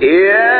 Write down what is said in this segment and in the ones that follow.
يا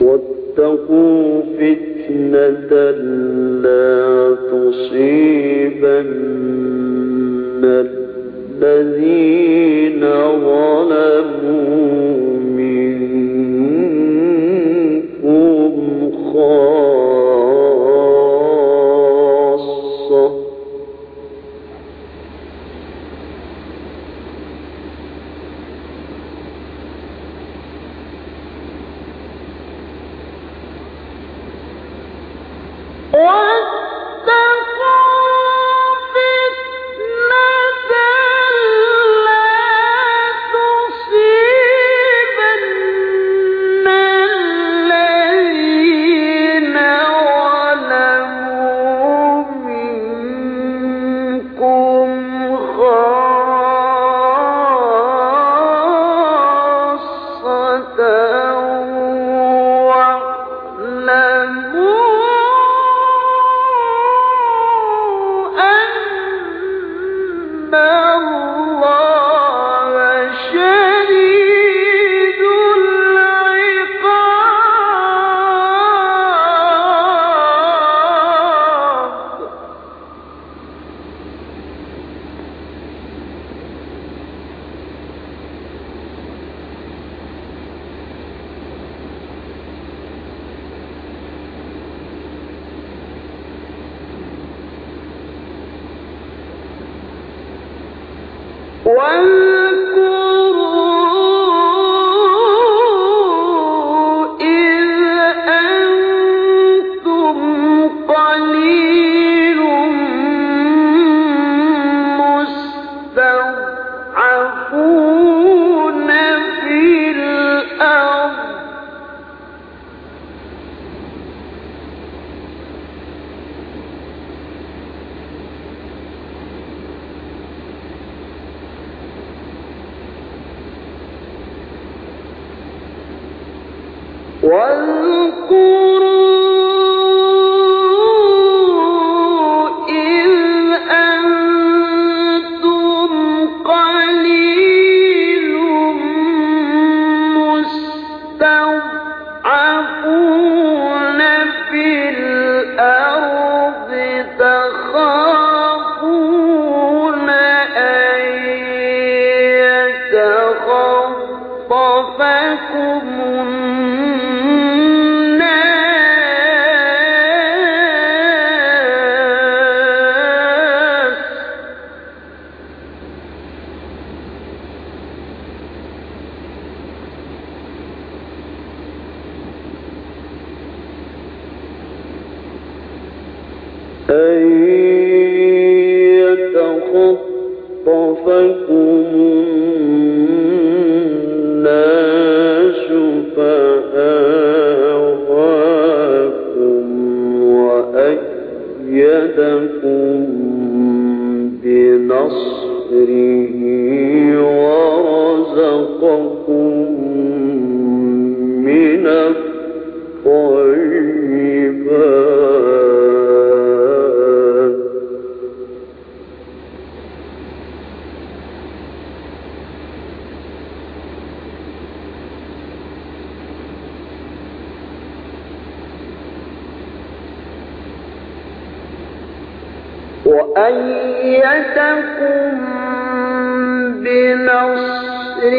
واتقوا فتنة لا تصيبن الذين ظلموا. One والقوة أن يتخطفكم وأيتكم بنصره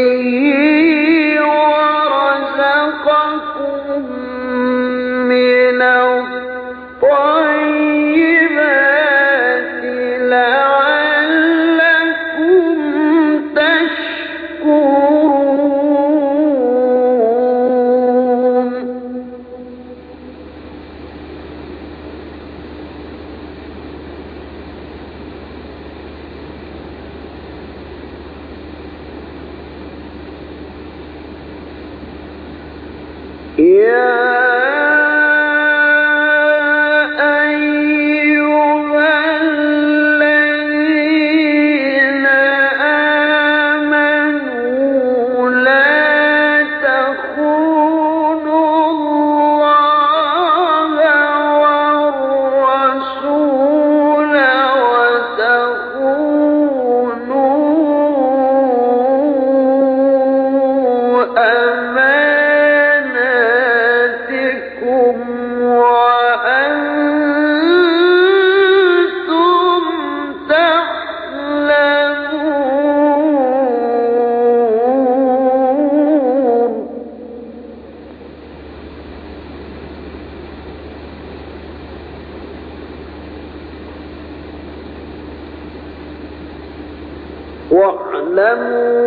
واعلموا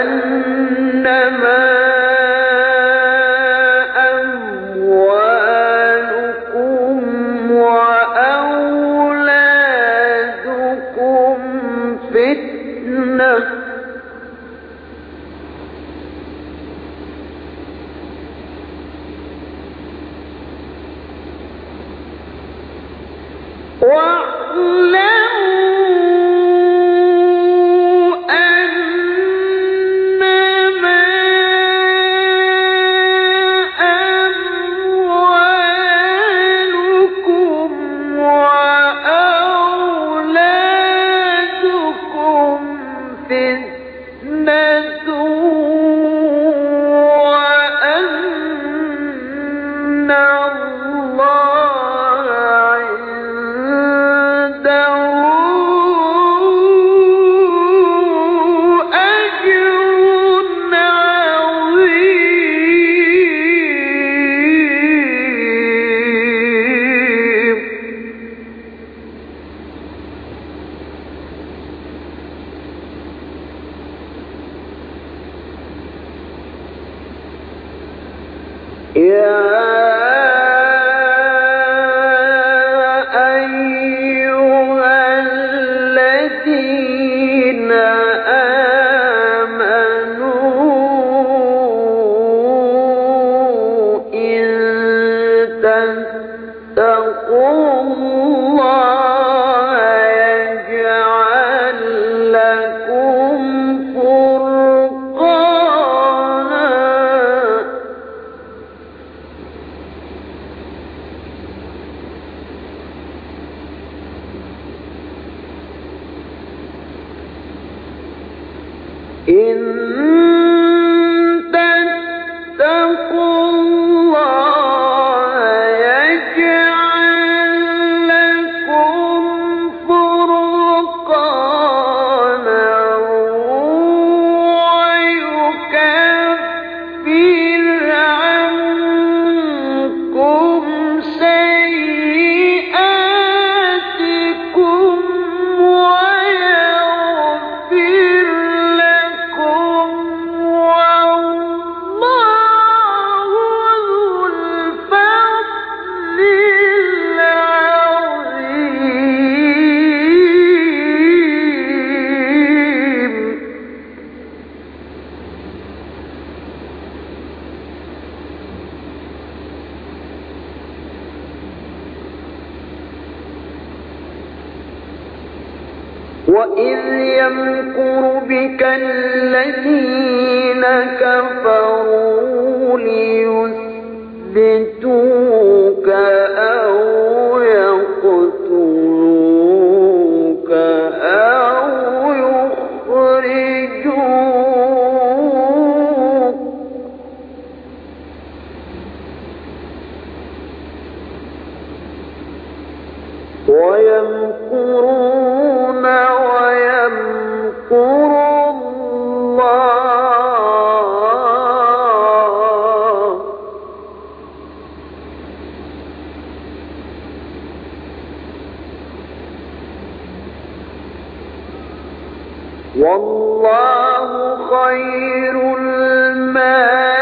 أنما وَإِذْ يَمْكُرُ بِكَ الَّذِينَ كَفَرُوا لِيُثْبِتُوكَ والله خير المال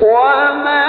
وما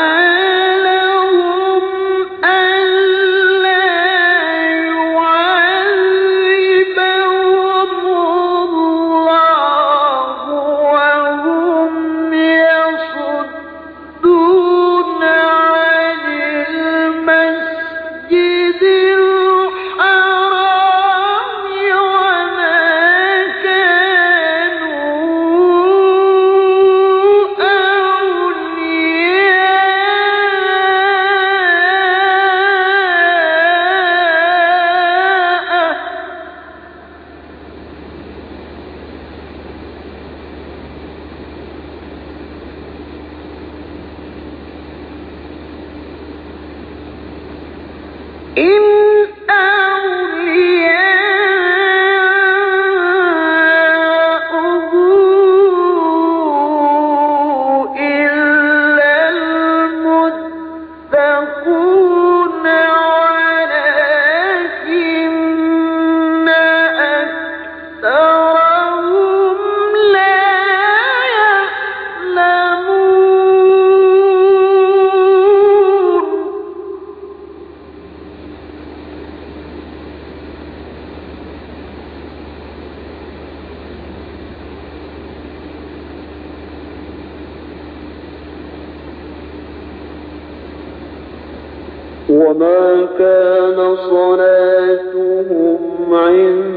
وما كان صلاتهم عند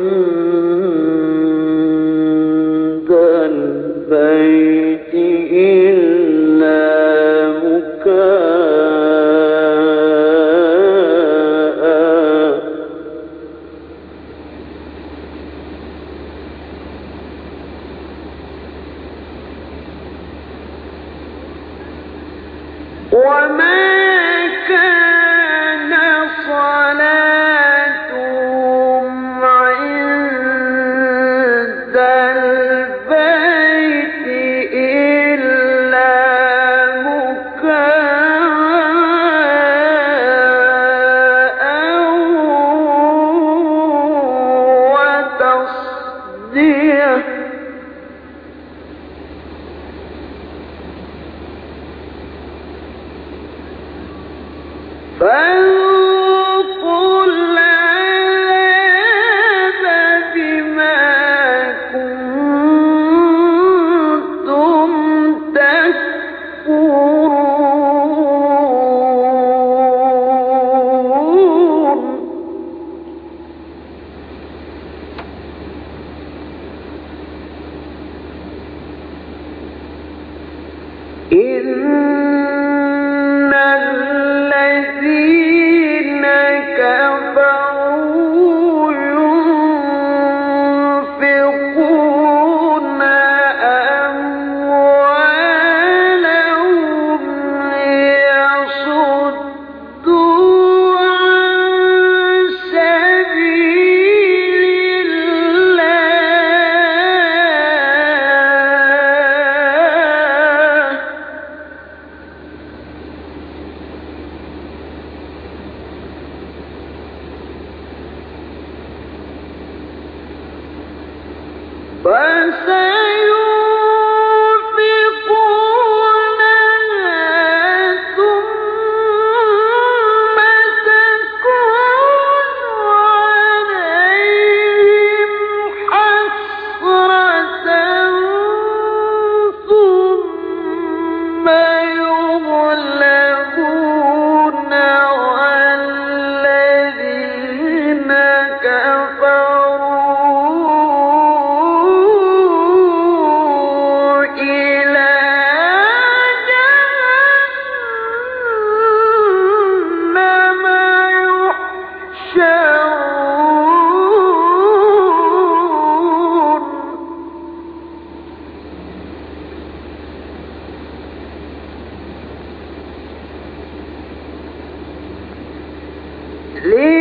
ले